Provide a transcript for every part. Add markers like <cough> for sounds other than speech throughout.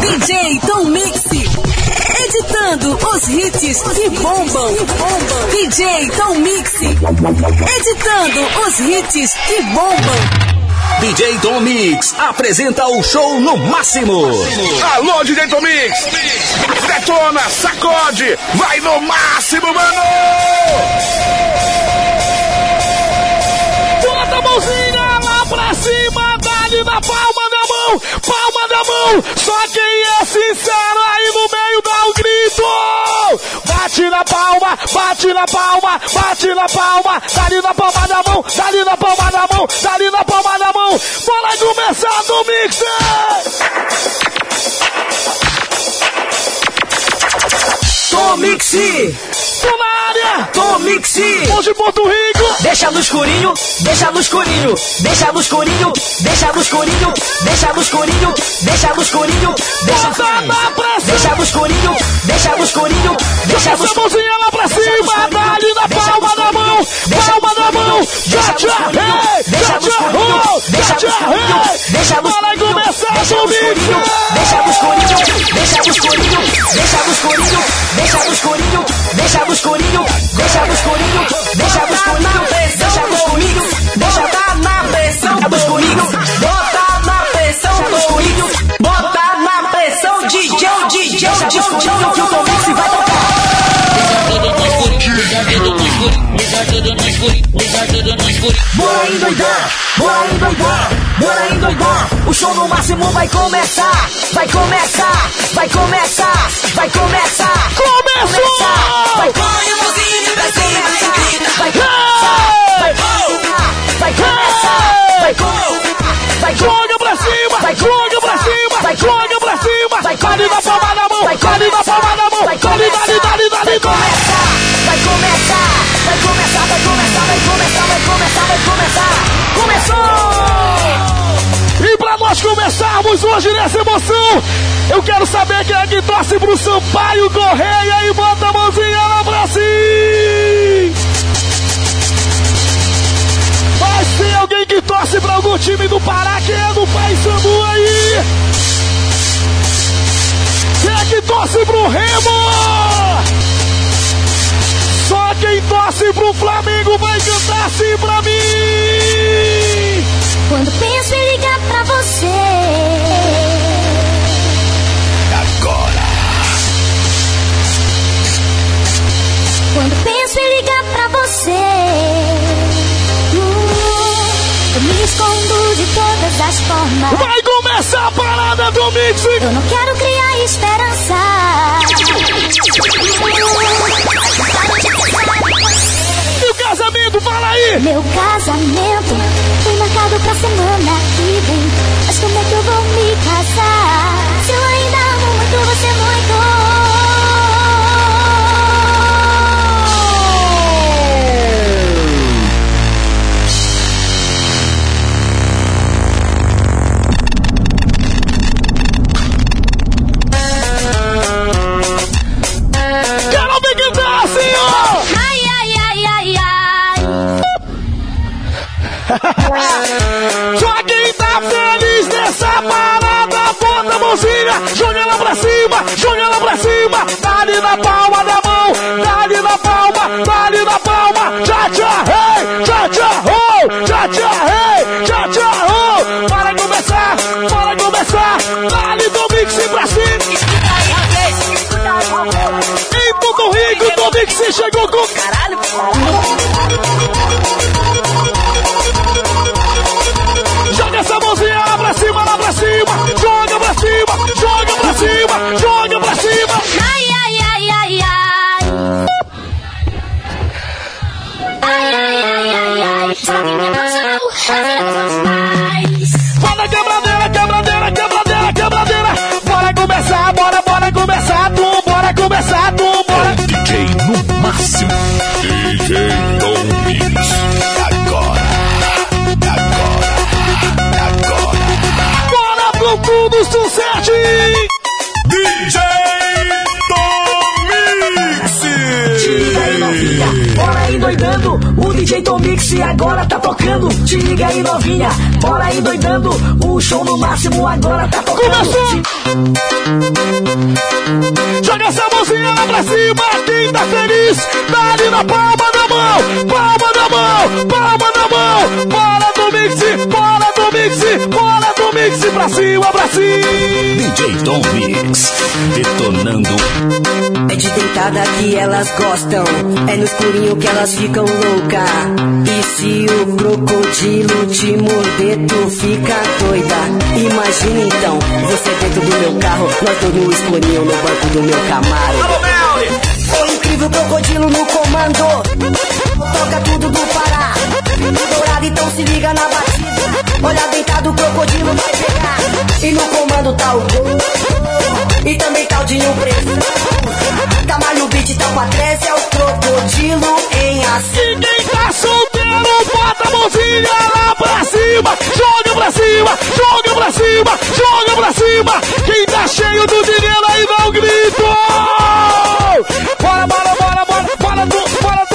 DJ Tom Mix. Editando os hits que bombam. DJ Tom Mix. Editando os hits que bombam. DJ Tom Mix apresenta o show no máximo. Alô, DJ Tom Mix. Detona, sacode, vai no máximo, mano. Bota a mãozinha mão, palma da mão. Só quem é sincero aí no meio dá um grito. Bate na palma, bate na palma, bate na palma, dá-lhe na palma da mão, dá-lhe na palma da mão, dá-lhe na palma da mão. Bora começar do mixer. Tom Mixi, Tô na área. Tom Mixi. Hoje Porto Rico. Deixa no escurinho, deixa no escurinho, deixa no escurinho, deixa no escurinho, deixa no escurinho, deixa no escurinho, deixa na pressão. Deixa no escurinho, deixa no escurinho, deixa no Essa mãozinha lá pra cima, dá-lhe na palma da mão, palma da mão. Já te Bora endoidar, bora endoidar, bora endoidar. O show no máximo vai começar, vai começar, vai começar, vai começar. Começou! Vai Põe a mãozinha pra cima e grita Vai começar, vai começar, vai começar, vai começar, vai Joga pra cima, Vai joga hoje nessa emoção, eu quero saber quem é que torce pro Sampaio Correia e bota a mãozinha lá pra cima. Mas tem alguém que torce pra algum time do Pará, quem é do Paysandu aí? Quem é que torce pro Remo? Só quem torce pro Flamengo vai cantar assim pra mim. Quando penso em ligar pra você. Agora. Quando penso em ligar pra você. uh, eu me escondo de todas as formas. Vai começar a parada do Mix. Eu não quero criar esperança. Fala aí. Meu casamento foi marcado pra semana que vem. Mas como é que eu vou me casar? Se eu ainda amo muito você muito. Que me emoção, mais. Bora quebradeira, quebradeira, quebradeira, quebradeira. Bora começar, bora, bora começar, tu, bora começar, tu, bora. DJ no máximo. O DJ Tomix agora tá tocando. Te liga aí, novinha, bora aí doidando. O show no máximo agora tá tocando. Começou! Joga essa mãozinha lá pra cima, quem tá feliz? Tá ali na palma da mão, palma da mão, palma da mão. Bora, Tomix, bora! Do mix, bora do mix pra cima, pra cima. DJ Tom Mix, detonando. É de deitada que elas gostam, é no escurinho que elas ficam louca. E se o crocodilo te morder, tu fica doida. Imagina então, você dentro do meu carro, nós dois no escurinho no banco do meu Camaro. O incrível crocodilo no comando, toca tudo do Pará. Dourado, então se liga na batida. Olha deitado, o crocodilo vai pegar. E no comando tá o gol. E também tá o Dinho Pressão. Tamalho Beat, tá o 13, é o crocodilo em ação. E quem tá solteiro, bota a mãozinha lá pra cima, joga pra cima, joga pra cima, joga pra cima. Quem tá cheio do dinheiro aí um grito. Bora, bora, bora, bora, bora bora bora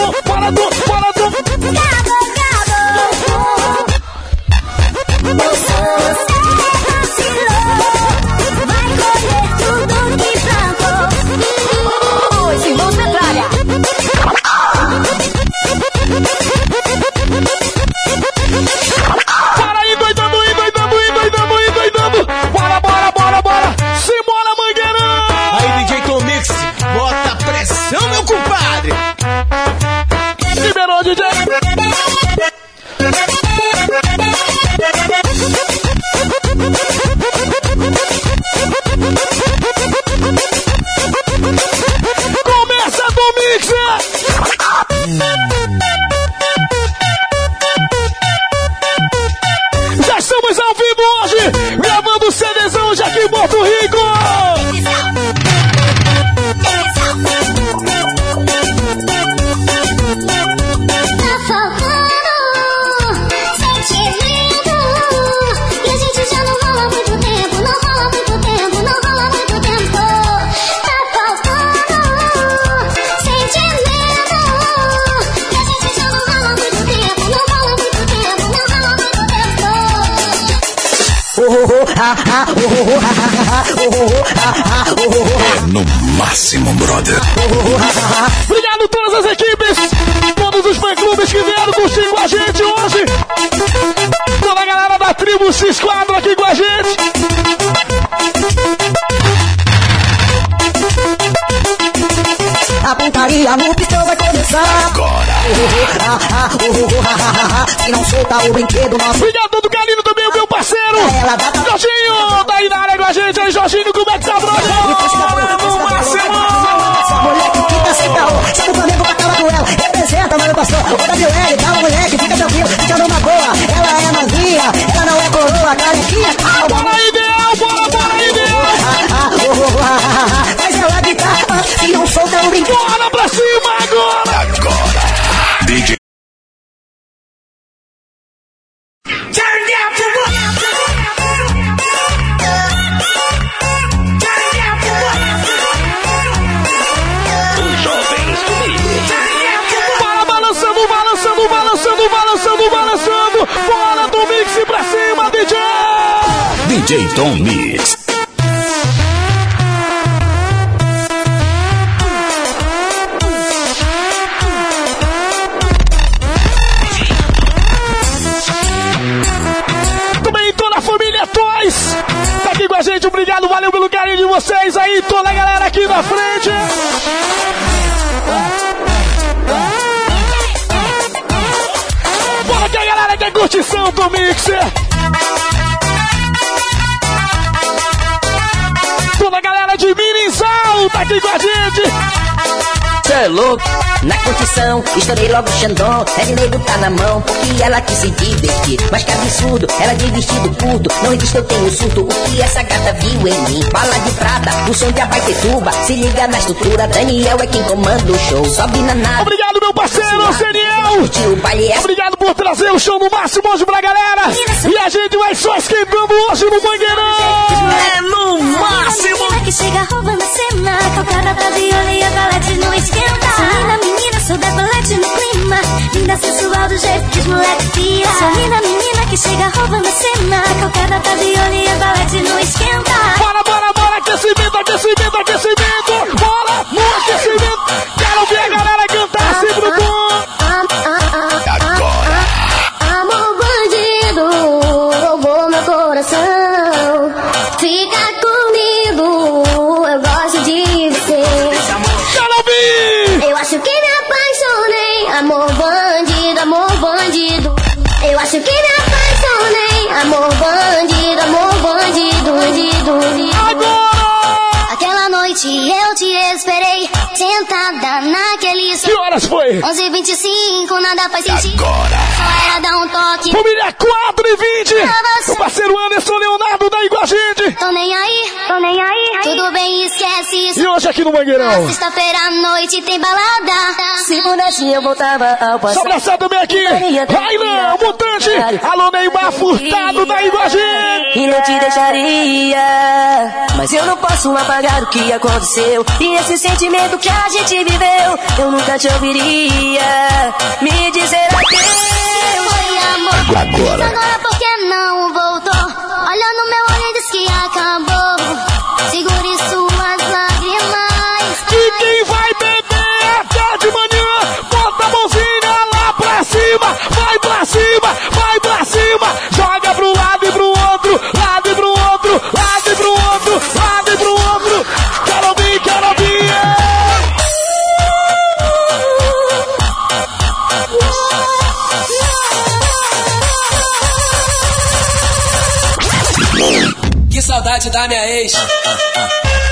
Toda a galera da tribo se esquadra aqui com a gente. A pontaria no pistão vai começar. Agora. Se <laughs> não solta o brinquedo, nosso Obrigado todo carinho também, o meu parceiro. Jorginho, tá aí na área com a gente. Aí, Jorginho, como é que tá, brother? Máximo. Moleque fica sem caô, sai do Flamengo pra acabar com ela. Representa, mano, pastor. Ô, WL, calma, moleque, fica Mixer. Toda a galera de Mirizal tá aqui com a gente. Cê é louco, na curtição, estourei logo o Xandão. É de nego tá na mão, porque ela quis se divertir. Mas que absurdo, ela de vestido curto. Não existe, eu tenho surto. O que essa gata viu em mim? Bala de prata, o som de Abaitetuba. Se liga na estrutura, Daniel é quem comanda o show. Sobe na nave. Obrigado, parceiro, é Obrigado por trazer o show no máximo hoje pra galera. E a gente vai só esquentando hoje no Mangueirão. É no máximo. Que chega roubando cena Calcada da viola e a galete não esquenta Sou menina, sou decolete no clima Linda sensual do jeito que os moleque pira Sou linda menina que chega roubando cena Calcada da viola e a galete não esquenta Bora, bora, bora, aquecimento, aquecimento, aquecimento. 11h25, nada faz sentido. Agora. Só era dar um toque. Família 4 e 20. Nossa. O parceiro Anderson Leonardo da Igual a gente. Tô nem aí, tô nem aí. Tudo bem, esquece isso. E hoje aqui no Mangueirão. Sexta-feira à noite tem balada. Se pudesse eu voltava ao Só passado. abraçado também aqui. Railan, Mutante. Alô, Neymar Furtado da gente. E não te deixaria Mas eu não posso apagar o que aconteceu E esse sentimento que a gente viveu Eu nunca te ouviria Me dizer adeus Foi amor. Agora. Agora por que não voltou? Saudade da minha ex.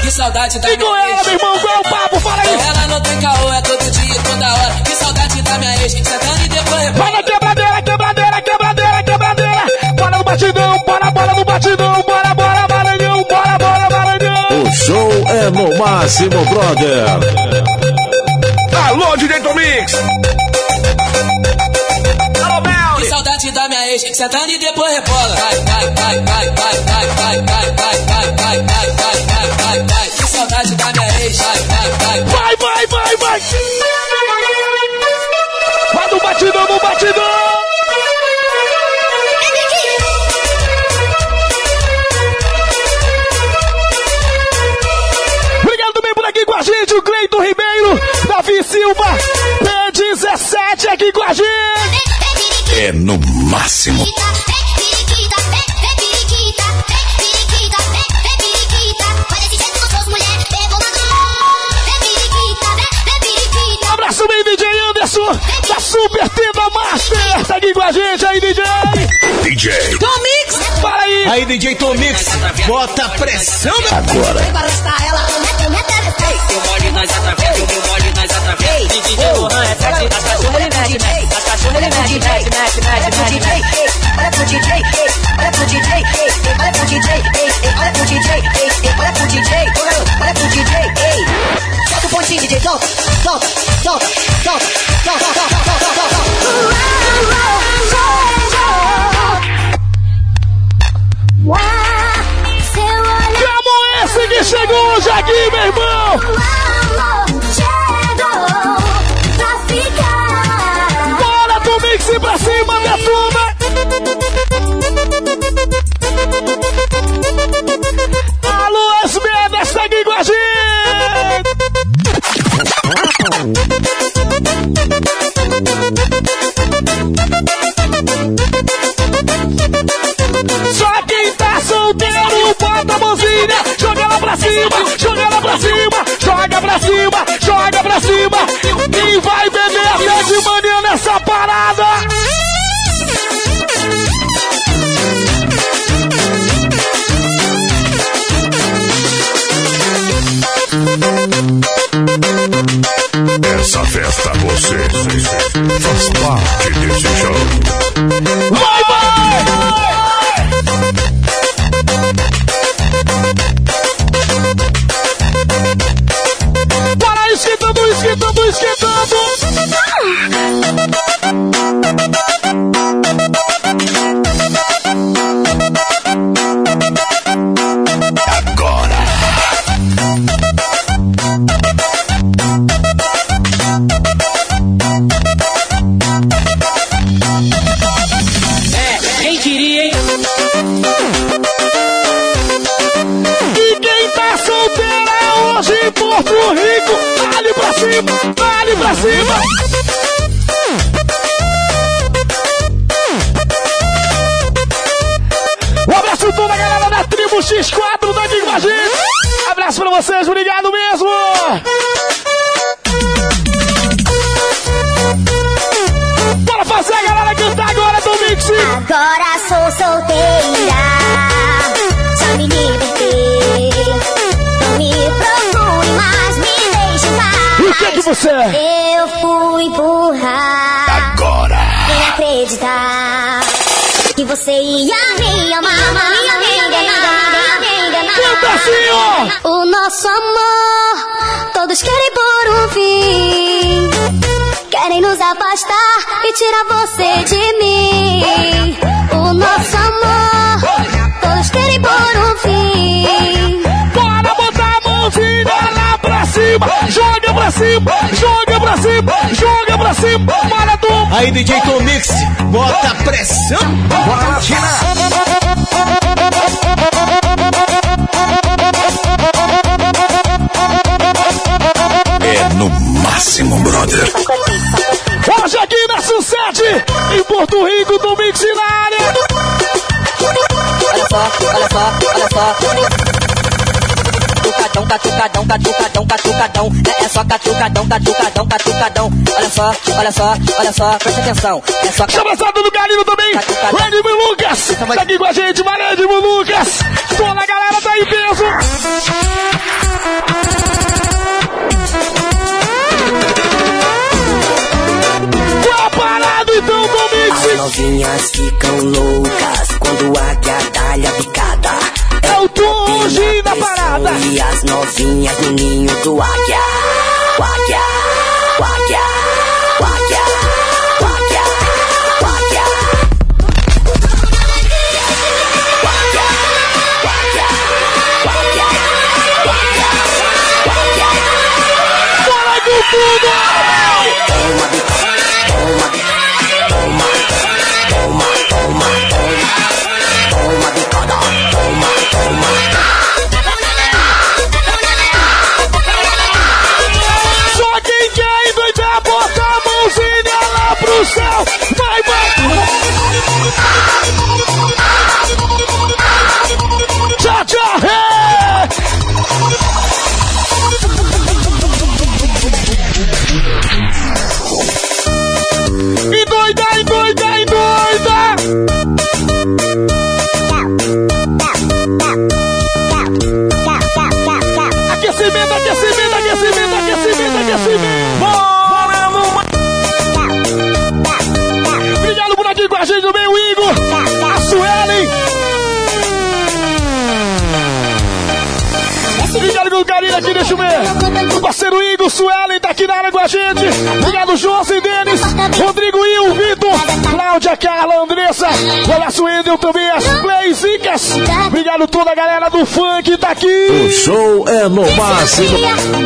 Que saudade da E com minha ela, ex. meu irmão, qual é o papo? Fala aí. Ela não tem caô, é todo dia, toda hora. Que saudade da minha ex. Sentando e depois Vai na quebradeira, quebradeira, quebradeira, quebradeira. Bora no batidão, bora, bora no batidão, bora, bora, Maranhão, bora, bora, Maranhão. O show é no máximo, brother. Alô, DJ Tomix. Saudade da minha ex, sentando e depois rebola. Vai, vai, vai, vai, vai, vai, vai, vai, vai, vai, vai, vai, vai, vai, vai, vai. Que saudade da minha ex, vai, vai, vai, vai. Vai, vai, vai, vai. No batidão, no batidão. Gente, o Cleiton Ribeiro, Davi Silva, P17 aqui com a gente. É no máximo. Um abraço bem, DJ Anderson, da Super Tenda Master. Tá aqui com a gente aí, DJ. DJ. Para aí. Aí, DJ Tomix, bota pressão. Agora. Eu mole nas através, eu mole nas através. DJ Lohan é sete, as cachorras ele festa você faz parte desse show. Você. Eu fui burra. Agora. Sem acreditar que você ia me amar. Ia me enganar, me enganar. Canta assim. O nosso amor, todos querem por um fim. Querem nos afastar e tirar você de mim. O nosso amor, cima. Joga pra cima, joga pra cima, joga pra cima. Bora, tu. Aí, DJ Tom Mix, bota a pressão. Bora lá, China. É no máximo, brother. Hoje aqui na Sucede, em Porto Rico, do Mix na área. Olha só, olha só, olha só. Catucadão, catucadão, catucadão. É, é só catucadão, catucadão, catucadão. Olha só, olha só, olha só, presta atenção. É só Chavezado do Galino também. Edmo Lucas. Tá aqui com a gente, valeu, Edmo Lucas. Toda a galera tá em peso. Qual a parada então, do As novinhas ficam loucas quando a guiadalha picada. Pressão parada. E as novinhas no ninho do. Águia, águia, águia, águia, toda a galera do funk, tá O aqui. show é no máximo.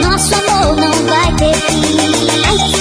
Nosso amor não vai ter fim.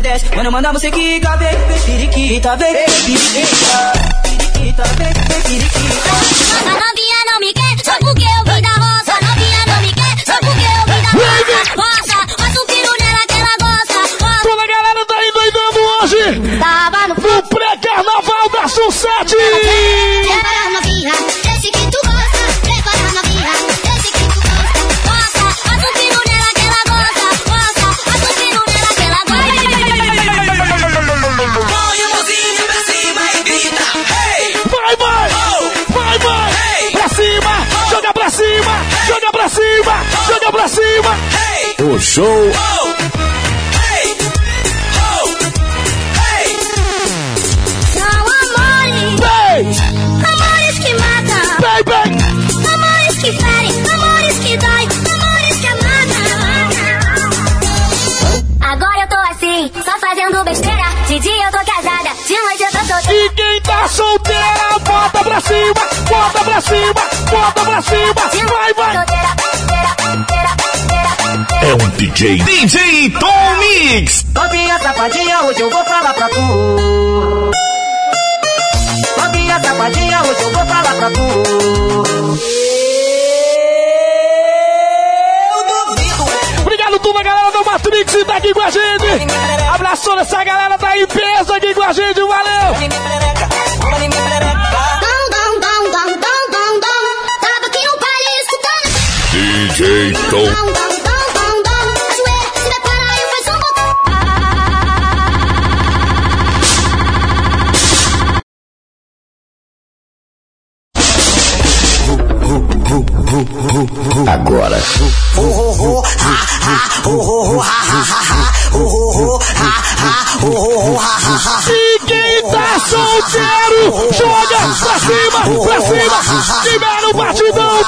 Você desce, quando mandar você quica, vem, vem, periquita, vem, vem, periquita. Periquita, vem, vem, periquita. A novinha não me quer, só porque eu vim da roça. A novinha não me quer, só porque eu vim da roça. Roça, faz um tiro nela que ela gosta. Toda a galera tá endoidando hoje tava no no pré-carnaval da Sucete. Show. São amores. Amores que matam. Bem. Amores que ferem. Amores que dão, Amores que amam. Agora eu tô assim, só fazendo besteira. De dia eu tô casada, de noite eu tô solteira. E quem tá solteira, bota pra cima. Bota pra cima. Bota pra cima. Vai, vai. É um DJ. DJ Tom Mix. Novinha safadinha, hoje eu vou falar pra tu. Novinha safadinha, hoje eu vou falar pra tu. Eu duvido. Obrigado toda a galera do Matrix tá aqui com a gente. Abraçou essa galera tá em peso aqui com a gente, valeu. Dão, dão, joga pra cima, pra cima. Libera o batidão,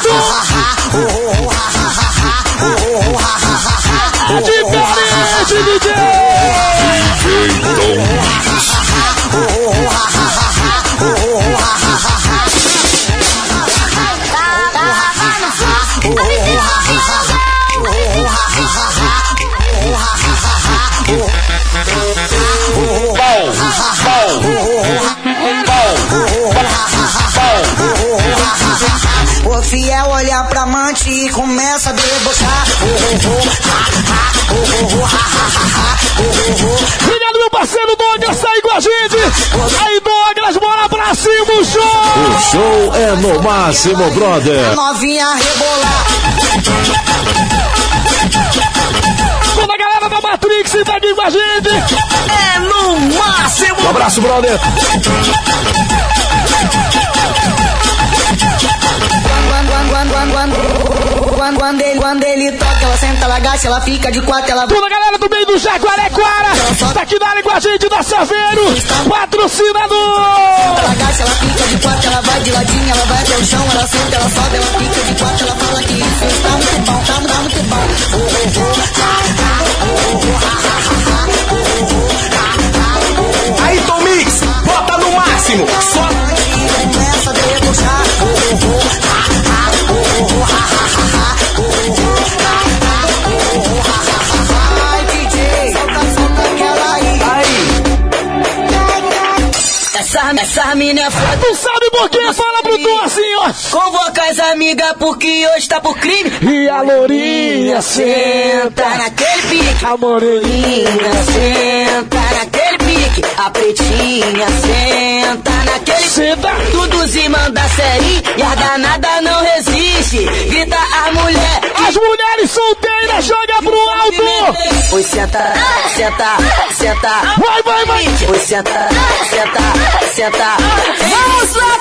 o show. É no máximo, brother. Novinha rebolar. Toda a galera da Matrix tá com a gente. É no máximo. Um abraço, brother. Quando, quando, quando, quando, quando, ele, quando ele toca, ela senta, ela agacha, ela fica de quatro, ela Toda a galera do meio do Jaguarequara. Tá aqui dali com a gente da Saveiro. Patrocinador. Ela agacha, ela fica de quatro, ela vai de ladinho, ela vai até o chão, ela senta, ela sobe, ela fica de quatro, ela fala que isso está muito bom, tá, tá muito bom. Aí, Tom Mix, bota no máximo. Só Essa, mina é foda. Tu sabe por quê? Fala pro tu assim, ó. Convoca as amigas porque hoje tá por crime. E a lourinha Senta naquele pique. A moreninha. Senta pique. A pretinha senta naquele Senta. Tudo se manda série e a danada não resiste. Grita a mulher. As mulheres solteiras joga pro alto. Oi, senta, senta, senta. Vai, vai, vai. Oi, senta, senta, senta. Vamos lá,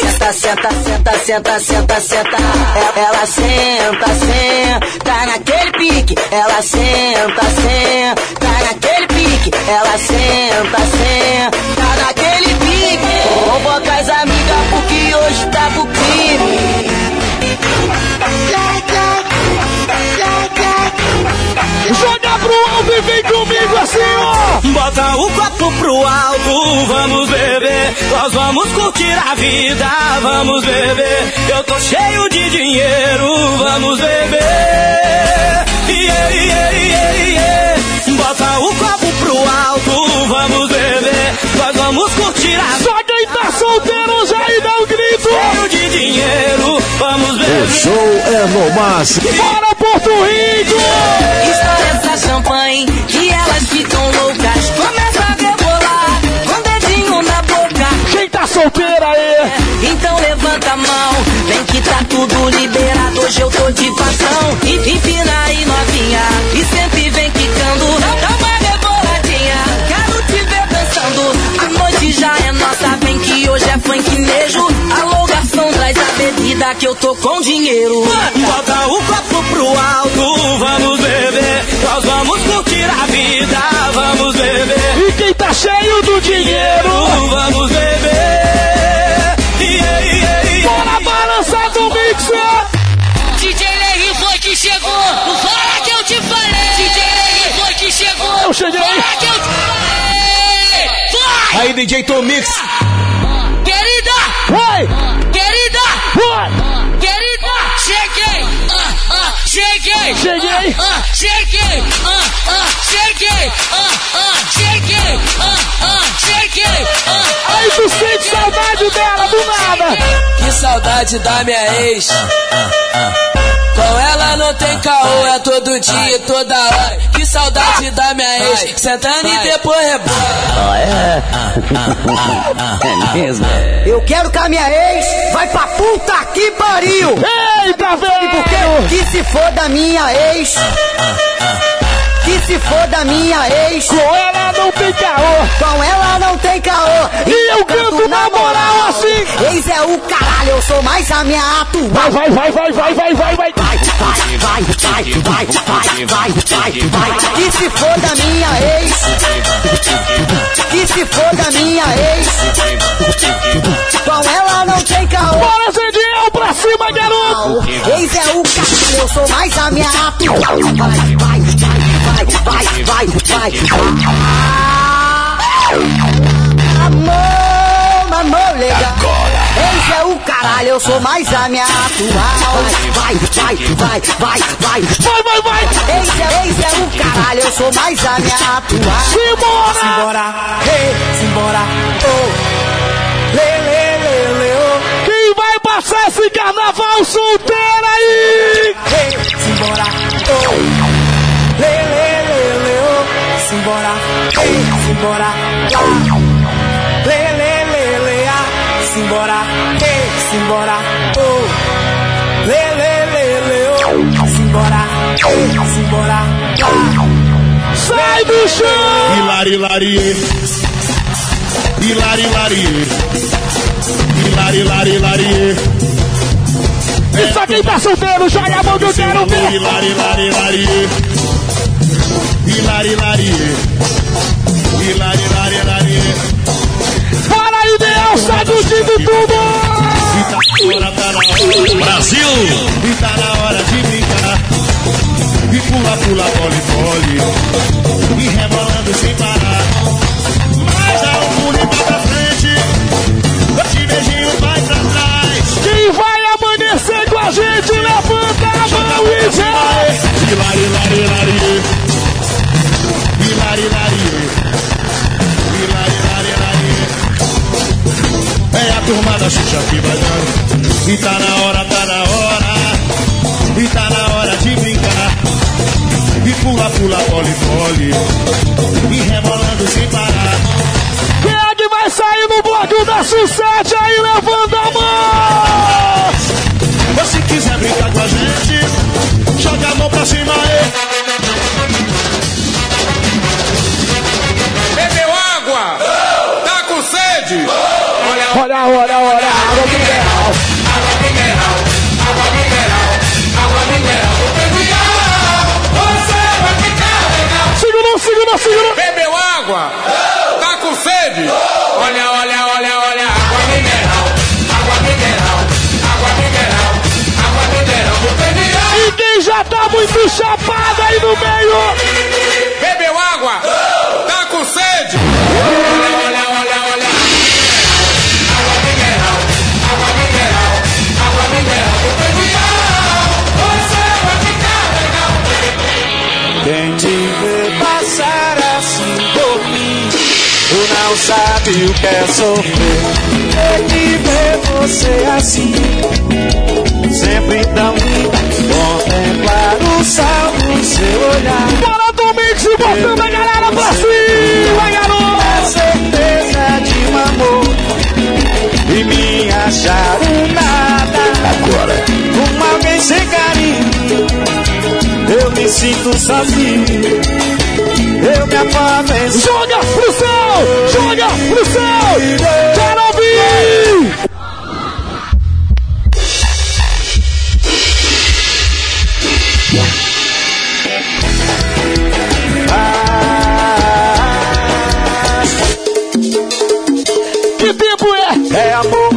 Senta, senta, senta, senta, senta, senta. E- Ela senta, senta naquele pique. Ela senta, senta naquele pique. Ela senta, senta naquele pique. Convoca as amigas porque hoje tá pro crime. Joga pro alto e vem comigo assim, ó. Bota o copo pro alto, vamos beber. Nós vamos curtir a vida, vamos beber. Eu tô cheio de dinheiro, vamos beber. Yeah, yeah, yeah, yeah. Bota o copo pro alto, vamos beber. Nós vamos curtir a Só quem tá solteiro já aí dá um grito. cheio de dinheiro, vamos O beber. show é no máximo. Bora, Porto Rico. Estoura essa champanhe que elas ficam loucas. Começa a rebolar com o dedinho na boca. Quem tá solteira aí? Então levanta a mão, vem que tá tudo liberado. Hoje eu tô de patrão. E empina aí novinha bebida que eu tô com dinheiro. Bota o copo pro alto, vamos beber. Nós vamos curtir a vida, vamos beber. E quem tá cheio do dinheiro? Vamos beber. Yeah, yeah, yeah. Bora balançar do mixer. DJ Lerry foi que chegou. Fala que eu te falei. DJ Lerry foi que chegou. Eu cheguei. Fala que eu te falei. Vai. Aí, DJ Tom Mix. shake it, ah uh, shake it, shake it, ah uh, shake it, ah uh, shake it, uh, ah! shake it, shake it. Tu sente saudade dela do nada. Que saudade da minha ex. Com ela não tem caô, é todo dia e toda hora. Que saudade da minha ex. Sentando e depois rebola. Eu quero que a minha ex vai pra puta que pariu! Eita, velho! Porque que se for da minha ex. Que se for da minha ex. Com ela não tem caô. Com ela não tem caô. E eu canto na moral assim. Ex é o caralho, eu sou mais a minha atual. Vai, vai, vai, vai, vai, vai, vai, vai. Vai, vai, vai, vai, vai, vai, vai, vai, vai. Que se for da minha ex. Que se for da minha ex. Com ela não tem caô. Bora, Zediel, pra cima, garoto. Ex é o caralho, eu sou mais a minha atual. Vai, vai, vai, vai, vai, vai, vai. Amor, amor legal. Ex é o caralho, eu sou mais a minha atual. Vai, vai, vai, vai, vai. Vai, vai, vai. Ex é, ex é o caralho, eu sou mais a minha atual. Simbora. Simbora, hey, simbora, oh. Lê, lê, lê, lê, oh. Quem vai passar esse carnaval solteiro aí? Hey, simbora, oh. Simbora, simbora. Lê, lê, lê, lê, ah. Simbora, hey, simbora, oh. Lê, lê, lê, lê, oh. Simbora, hey, simbora, lá. Sai do chão. Hilari, larie. Hilari, larie. Hilari, lari, larie. E só quem tá solteiro, joga a mão que eu quero ver. Hilari, lari. Hilari, larie. Hilari, lari, larie. Para aí, Ideal, sacudindo tudo. E tá tá. Brasil! E tá na hora de brincar. E pula, pula, pole, pole. E rebolando sem parar. Mas dá um pulo e vai pra frente. Dois beijinhos vai pra trás. Quem vai amanhecer com a gente, levanta a mão e vai. Hilari, lari, lari. Lari. Lari, lari. É a turma da Xuxa que vai dando. E tá na hora, tá na hora. E tá na hora de brincar. E pula, pula, pole, pole. E rebolando sem parar. Quem é que vai sair no bloco da sucesso aí, levanta a mão? Mas se quiser brincar com a gente, joga a mão pra cima aí. Olha, Olha, água mineral. água mineral, água mineral, água mineral. Você vai ficar legal. Segurou, segurou, segurou. Bebeu água? Tá com sede? Olha, olha, olha, olha, água mineral, água mineral, água mineral, água mineral. Vou E quem já tá muito chapado aí no meio? Sabe o que é sofrer. Quem te vê você assim, sempre tão linda, contemplar o sal do seu olhar. Bora do mix e botando a galera pra cima, A garoto. certeza de um amor e me achar um nada. Agora, Com alguém sem carinho, eu me sinto sozinho. Eu me apago Joga pro céu, pro céu. Quero ouvir. Que tempo é? É amor,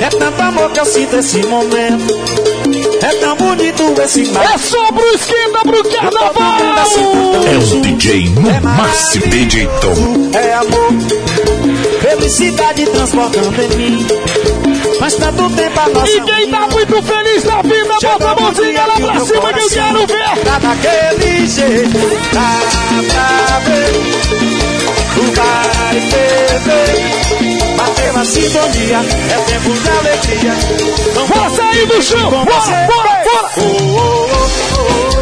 é tanto amor que eu sinto esse momento. É tão bonito esse mar. É só pro esquenta pro carnaval. é o DJ no máximo, DJ Tom. É amor, felicidade transbordando em mim. Faz tanto tempo a nossa E quem tá muito feliz na vida, bota a mãozinha lá pra cima que eu quero ver. Tá daquele jeito, dá pra ver. Tu vai beber. Bateu a sintonia, é tempo de alegria. Bora sair do chão, bora, bora, bora. Oh, oh, oh,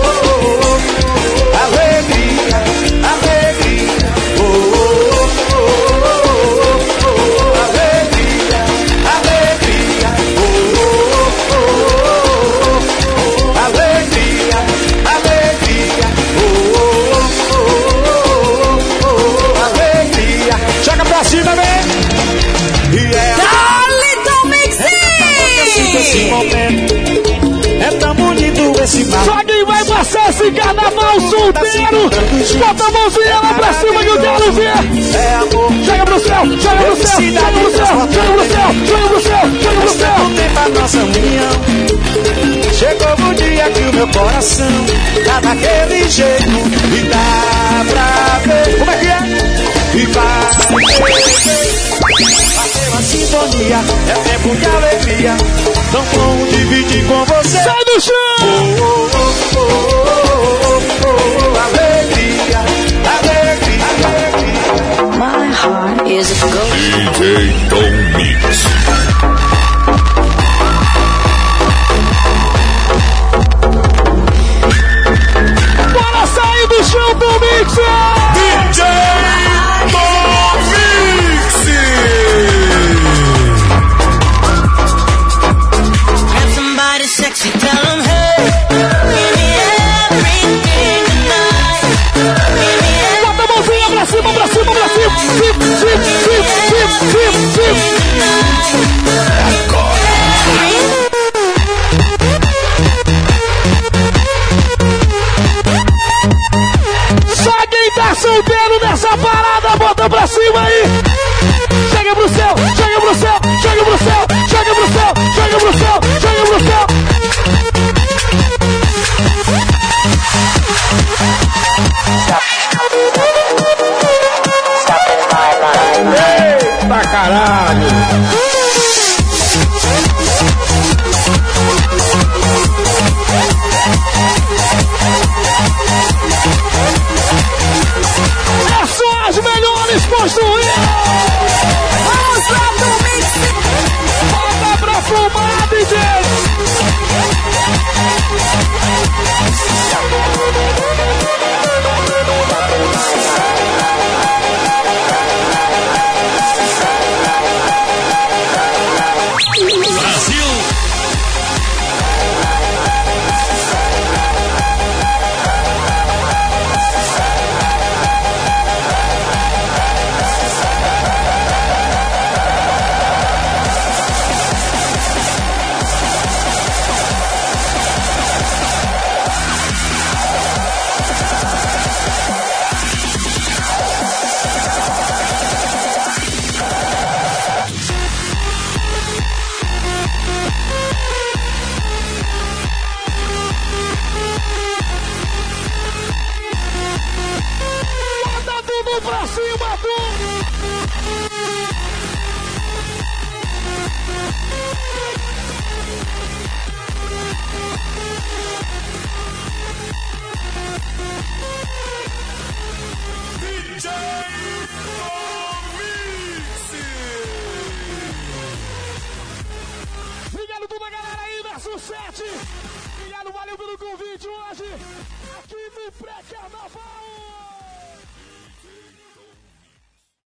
esse carnaval solteiro, bota a mãozinha lá pra cima que eu quero ver. É amor. Joga pro céu, joga pro céu, joga pro céu, joga pro céu, joga pro céu, joga pro céu. Tempo a nossa união. Chegou o dia que o meu coração tá daquele jeito e dá pra ver. Como é que é? E vai Bateu a sintonia, é tempo de alegria. Tão bom dividir com você. Sai do chão! oh, oh, oh,